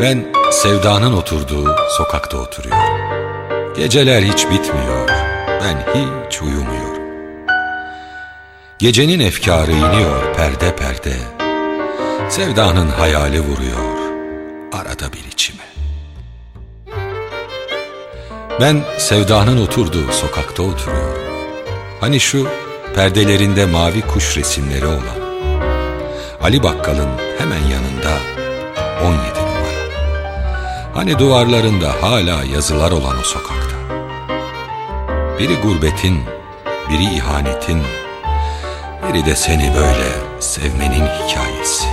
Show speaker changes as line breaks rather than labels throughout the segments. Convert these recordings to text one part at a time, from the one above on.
Ben sevdanın oturduğu sokakta oturuyorum. Geceler hiç bitmiyor, ben hiç uyumuyorum. Gecenin efkarı iniyor perde perde. Sevdanın hayali vuruyor arada bir içime. Ben sevdanın oturduğu sokakta oturuyorum. Hani şu perdelerinde mavi kuş resimleri olan. Ali Bakkal'ın hemen yanında 17 numara. Hani duvarlarında hala yazılar olan o sokakta. Biri gurbetin, biri ihanetin, biri de seni böyle sevmenin hikayesi.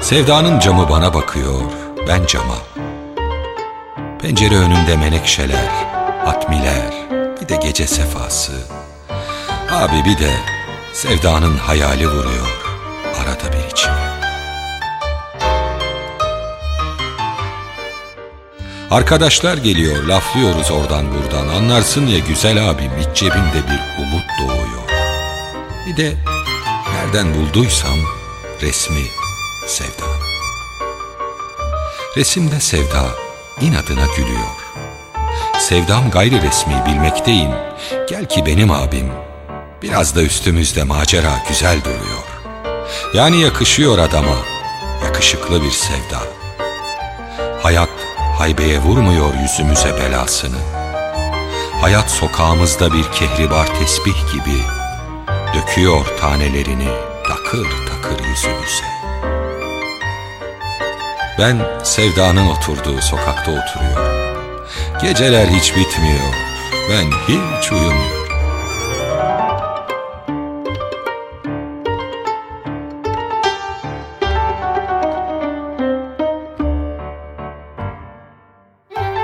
Sevdanın camı bana bakıyor, ben cama. Pencere önünde menekşeler, atmiler, bir de gece sefası. Abi bir de sevdanın hayali vuruyor arada bir içime. Arkadaşlar geliyor, laflıyoruz oradan buradan. Anlarsın ya güzel abim, iç cebimde bir umut doğuyor. Bir de nereden bulduysam resmi sevda. Resimde sevda inadına gülüyor. Sevdam gayri resmi bilmekteyim. Gel ki benim abim. Biraz da üstümüzde macera güzel duruyor. Yani yakışıyor adama. Yakışıklı bir sevda. Hayat haybeye vurmuyor yüzümüze belasını. Hayat sokağımızda bir kehribar tesbih gibi döküyor tanelerini takır takır yüzümüze. Ben sevdanın oturduğu sokakta oturuyorum. Geceler hiç bitmiyor. Ben hiç uyumuyorum.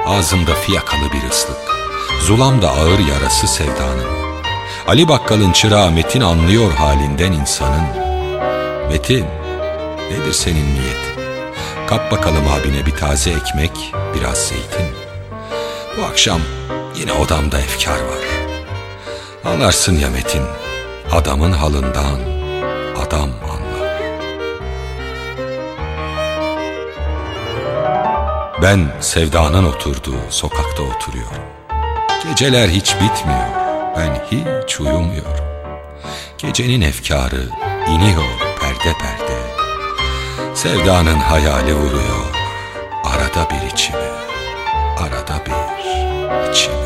Ağzımda fiyakalı bir ıslık. Zulamda ağır yarası sevdanın. Ali Bakkal'ın çırağı Metin anlıyor halinden insanın. Metin, nedir senin niyetin? Kap bakalım abine bir taze ekmek, biraz zeytin. Bu akşam yine odamda efkar var. Anlarsın ya Metin, adamın halından adam Ben sevdanın oturduğu sokakta oturuyorum. Geceler hiç bitmiyor, ben hiç uyumuyorum. Gecenin efkarı iniyor perde perde. Sevdanın hayali vuruyor arada bir içime, arada bir içime.